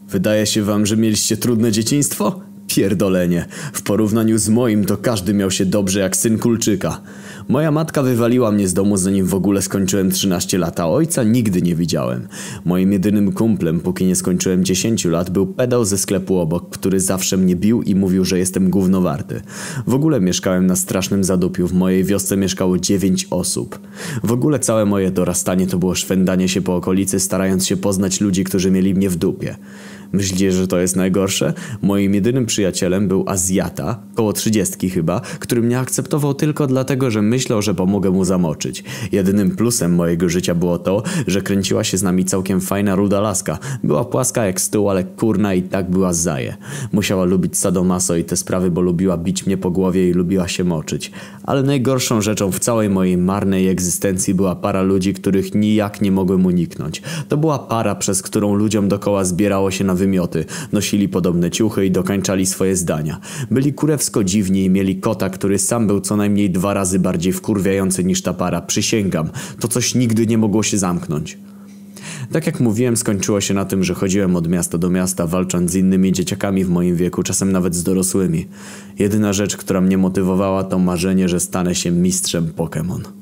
Wydaje się wam, że mieliście trudne dzieciństwo? Pierdolenie. W porównaniu z moim to każdy miał się dobrze jak syn Kulczyka. Moja matka wywaliła mnie z domu zanim w ogóle skończyłem 13 lat, a ojca nigdy nie widziałem. Moim jedynym kumplem, póki nie skończyłem 10 lat, był pedał ze sklepu obok, który zawsze mnie bił i mówił, że jestem gównowarty. W ogóle mieszkałem na strasznym zadupiu. W mojej wiosce mieszkało 9 osób. W ogóle całe moje dorastanie to było szwendanie się po okolicy, starając się poznać ludzi, którzy mieli mnie w dupie. Myślicie, że to jest najgorsze? Moim jedynym przyjacielem był Azjata, koło trzydziestki chyba, który mnie akceptował tylko dlatego, że myślał, że pomogę mu zamoczyć. Jedynym plusem mojego życia było to, że kręciła się z nami całkiem fajna ruda laska. Była płaska jak stół, ale kurna i tak była zaje. Musiała lubić sadomaso i te sprawy, bo lubiła bić mnie po głowie i lubiła się moczyć. Ale najgorszą rzeczą w całej mojej marnej egzystencji była para ludzi, których nijak nie mogłem uniknąć. To była para, przez którą ludziom dokoła zbierało się na wymioty, nosili podobne ciuchy i dokańczali swoje zdania. Byli kurewsko dziwni i mieli kota, który sam był co najmniej dwa razy bardziej wkurwiający niż ta para. Przysięgam, to coś nigdy nie mogło się zamknąć. Tak jak mówiłem, skończyło się na tym, że chodziłem od miasta do miasta, walcząc z innymi dzieciakami w moim wieku, czasem nawet z dorosłymi. Jedyna rzecz, która mnie motywowała, to marzenie, że stanę się mistrzem Pokémon.